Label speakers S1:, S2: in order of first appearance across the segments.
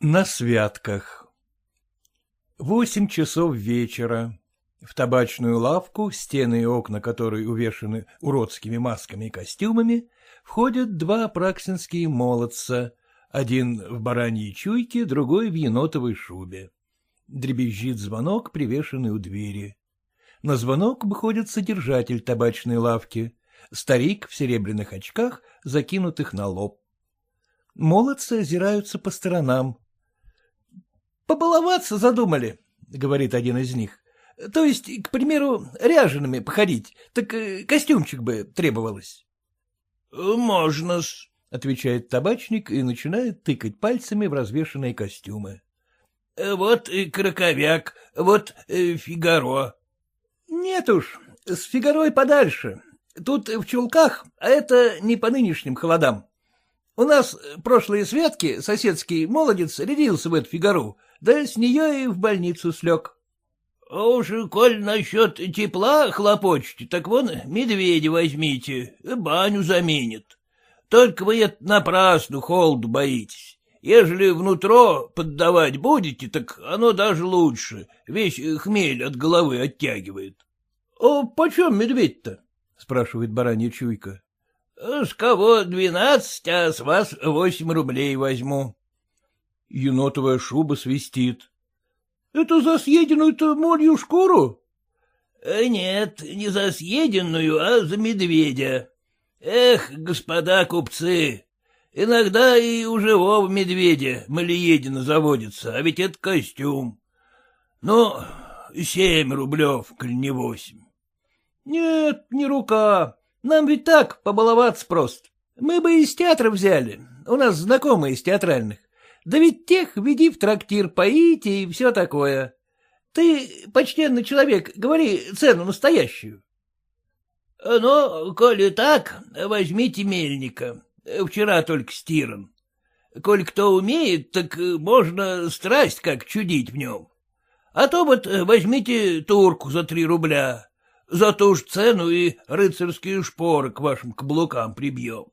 S1: На святках Восемь часов вечера. В табачную лавку, стены и окна которой увешаны уродскими масками и костюмами, входят два праксинские молодца, один в бараньей чуйке, другой в енотовой шубе. Дребезжит звонок, привешенный у двери. На звонок выходит содержатель табачной лавки, старик в серебряных очках, закинутых на лоб. Молодцы озираются по сторонам. — Побаловаться задумали, — говорит один из них. — То есть, к примеру, ряжеными походить, так э, костюмчик бы требовалось. — Можно-с, — отвечает табачник и начинает тыкать пальцами в развешанные костюмы. — Вот и краковяк, вот э, Фигаро. — Нет уж, с Фигарой подальше. Тут в чулках, а это не по нынешним холодам. У нас прошлые светки соседский молодец рядился в эту Фигару, да с нее и в больницу слег. — А уж коль насчет тепла хлопочете, так вон медведя возьмите, баню заменит. Только вы это напрасно холоду боитесь. Ежели внутро поддавать будете, так оно даже лучше, весь хмель от головы оттягивает. — А почем медведь-то? — спрашивает баранья чуйка. — С кого двенадцать, а с вас восемь рублей возьму. Енотовая шуба свистит. — Это за съеденную-то молью шкуру? Э, — Нет, не за съеденную, а за медведя. Эх, господа купцы, иногда и у живого медведя малиедина заводится, а ведь это костюм. Ну, семь рублев, коль не восемь. — Нет, не рука. Нам ведь так побаловаться просто. Мы бы из театра взяли, у нас знакомые из театральных. Да ведь тех веди в трактир, поите и все такое. Ты, почтенный человек, говори цену настоящую. — Ну, коли так, возьмите мельника. Вчера только стиран. Коль кто умеет, так можно страсть как чудить в нем. А то вот возьмите турку за три рубля. За ту же цену и рыцарские шпоры к вашим каблукам прибьем.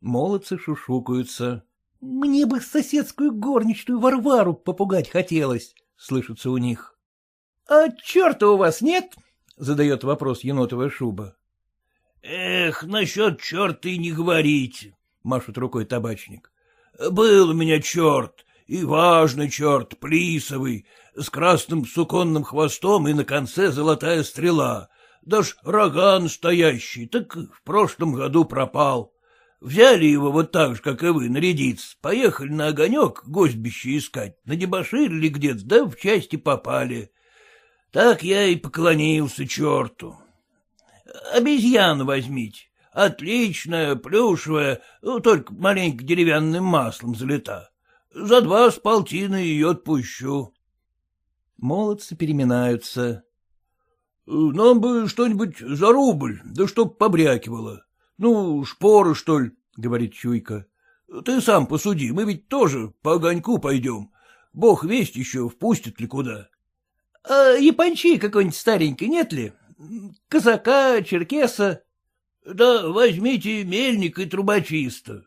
S1: Молодцы шушукаются. — Мне бы соседскую горничную Варвару попугать хотелось, — слышится у них. — А черта у вас нет? — задает вопрос енотовая шуба. — Эх, насчет черта и не говорите, — машет рукой табачник. — Был у меня черт, и важный черт, плисовый, с красным суконным хвостом и на конце золотая стрела, даже рога настоящий, так в прошлом году пропал. Взяли его вот так же, как и вы, нарядиться, поехали на огонек гостьбище искать, надебоширили где-то, да в части попали. Так я и поклонился черту. Обезьяну возьмите. Отличная, плюшевая, ну, только маленько деревянным маслом залита. За два с полтины ее отпущу. Молодцы переминаются. — Нам бы что-нибудь за рубль, да чтоб побрякивало. — Ну, шпоры, что ли, — говорит Чуйка. — Ты сам посуди, мы ведь тоже по огоньку пойдем. Бог весть еще, впустит ли куда. — А япончи какой-нибудь старенький нет ли? Казака, черкеса? — Да возьмите мельник и трубочиста.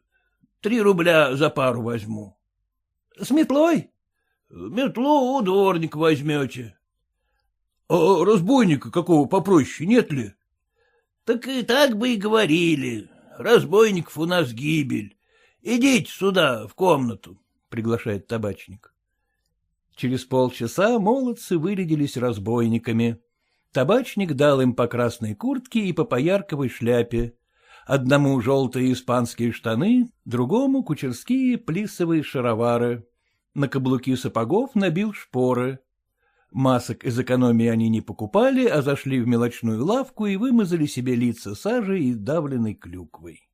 S1: Три рубля за пару возьму. — С метлой? — Метлу у дворника возьмете. — А разбойника какого попроще нет ли? — Так и так бы и говорили. Разбойников у нас гибель. Идите сюда, в комнату, — приглашает табачник. Через полчаса молодцы вырядились разбойниками. Табачник дал им по красной куртке и по поярковой шляпе. Одному желтые испанские штаны, другому кучерские плисовые шаровары. На каблуки сапогов набил шпоры. Масок из экономии они не покупали, а зашли в мелочную лавку и вымазали себе лица сажей и давленной клюквой.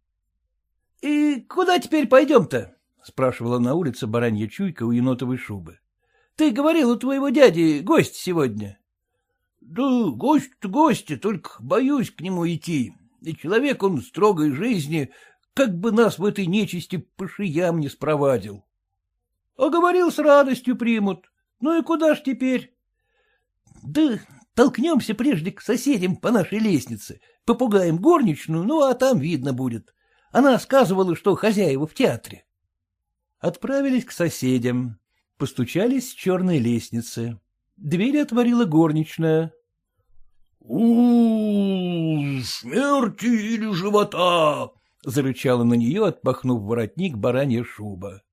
S1: — И куда теперь пойдем-то? — спрашивала на улице баранья чуйка у енотовой шубы. — Ты говорил, у твоего дяди гость сегодня. — Да гость-то гости, только боюсь к нему идти. И человек он строгой жизни, как бы нас в этой нечисти по шиям не спровадил. — А говорил, с радостью примут. Ну и куда ж теперь? Да толкнемся прежде к соседям по нашей лестнице, попугаем горничную, ну а там видно будет. Она сказывала, что хозяева в театре. Отправились к соседям. Постучались с черной лестницы. Дверь отворила горничная. — У, смерти или живота! — зарычала на нее, отпахнув воротник баранья шуба.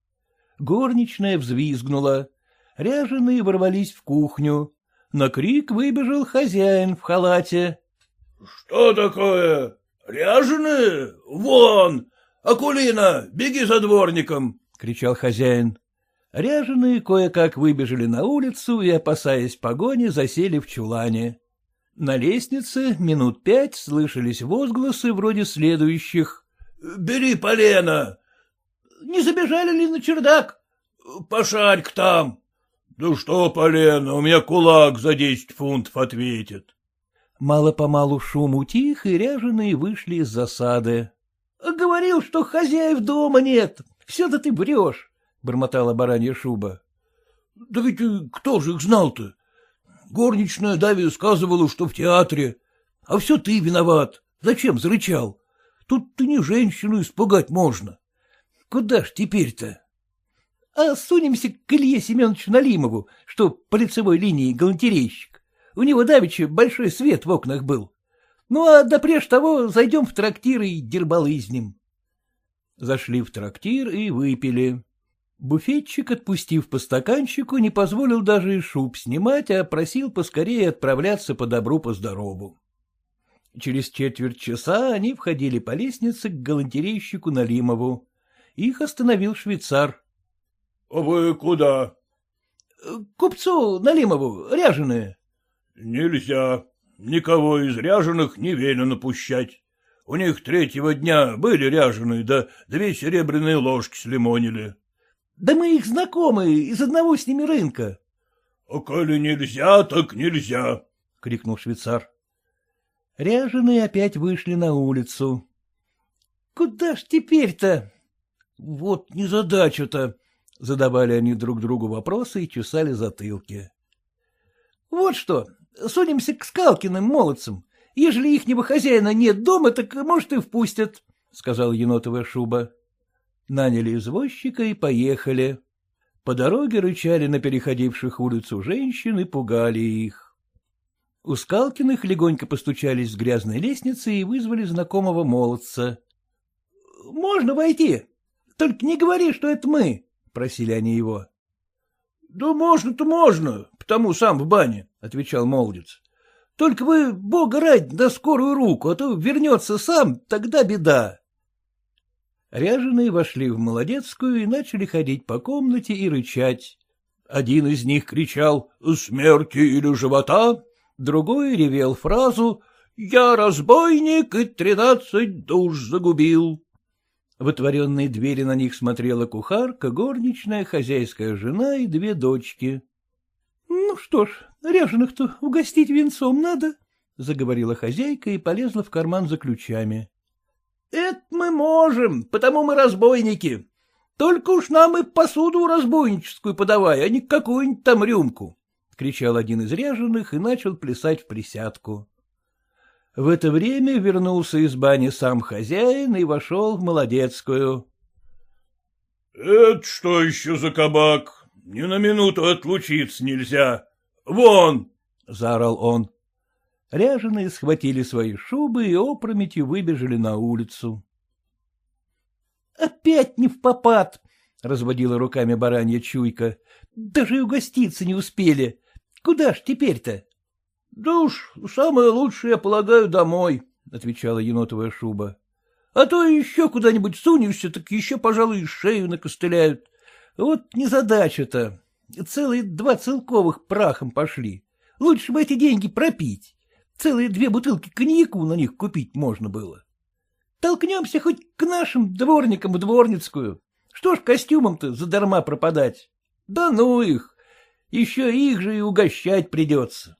S1: Горничная взвизгнула. Ряженые ворвались в кухню. На крик выбежал хозяин в халате. — Что такое? Ряженые? Вон! Акулина, беги за дворником! — кричал хозяин. Ряженые кое-как выбежали на улицу и, опасаясь погони, засели в чулане. На лестнице минут пять слышались возгласы вроде следующих. — Бери полено! — Не забежали ли на чердак? — Пошарь-ка там! — Да что полено, у меня кулак за десять фунтов ответит. Мало-помалу шум утих, и ряженые вышли из засады. — Говорил, что хозяев дома нет. Все-то ты врешь бормотала баранья шуба. — Да ведь э, кто же их знал-то? Горничная Дави сказывала, что в театре. А все ты виноват. Зачем зарычал? Тут ты не женщину испугать можно. Куда ж теперь-то? А сунемся к Илье Семеновичу Налимову, что по лицевой линии галантерейщик. У него давеча большой свет в окнах был. Ну, а допреж того зайдем в трактир и дербалызнем. Зашли в трактир и выпили. Буфетчик, отпустив по стаканчику, не позволил даже и шуб снимать, а просил поскорее отправляться по добру, по здорову. Через четверть часа они входили по лестнице к галантерейщику Налимову. Их остановил швейцар. — вы куда? — Купцу Налимову, ряженые. — Нельзя. Никого из ряженых не велено пущать. У них третьего дня были ряженые, да две серебряные ложки слимонили. Да мы их знакомы, из одного с ними рынка. — А коли нельзя, так нельзя, — крикнул швейцар. Ряженые опять вышли на улицу. — Куда ж теперь-то? — Вот незадача-то, — задавали они друг другу вопросы и чесали затылки. — Вот что, сунемся к Скалкиным молодцам. Ежели ихнего хозяина нет дома, так, может, и впустят, — сказал енотовая шуба. Наняли извозчика и поехали. По дороге рычали на переходивших улицу женщин и пугали их. У Скалкиных легонько постучались с грязной лестницы и вызвали знакомого молодца. — Можно войти? Только не говори, что это мы, — просили они его. — Да можно-то можно, потому сам в бане, — отвечал молодец. — Только вы, бога ради, на скорую руку, а то вернется сам, тогда беда. Ряженые вошли в молодецкую и начали ходить по комнате и рычать. Один из них кричал «Смерти или живота», другой ревел фразу «Я разбойник и тринадцать душ загубил». В отворенные двери на них смотрела кухарка, горничная, хозяйская жена и две дочки. — Ну что ж, ряженых-то угостить венцом надо, — заговорила хозяйка и полезла в карман за ключами. Это мы можем, потому мы разбойники. Только уж нам и посуду разбойническую подавай, а не какую-нибудь там рюмку, — кричал один из ряженых и начал плясать в присядку. В это время вернулся из бани сам хозяин и вошел в молодецкую. — Это что еще за кабак? Ни на минуту отлучиться нельзя. Вон! — заорал он. Ряженые схватили свои шубы и опрометью выбежали на улицу. — Опять не в попад! — разводила руками баранья чуйка. — Даже и угоститься не успели. Куда ж теперь-то? — Да уж, самое лучшее, я полагаю, домой, — отвечала енотовая шуба. — А то еще куда-нибудь сунешься, так еще, пожалуй, шею накостыляют. Вот незадача-то. Целые два целковых прахом пошли. Лучше бы эти деньги пропить. Целые две бутылки коньяку на них купить можно было. Толкнемся хоть к нашим дворникам в дворницкую. Что ж костюмом-то задарма пропадать? Да ну их! Еще их же и угощать придется.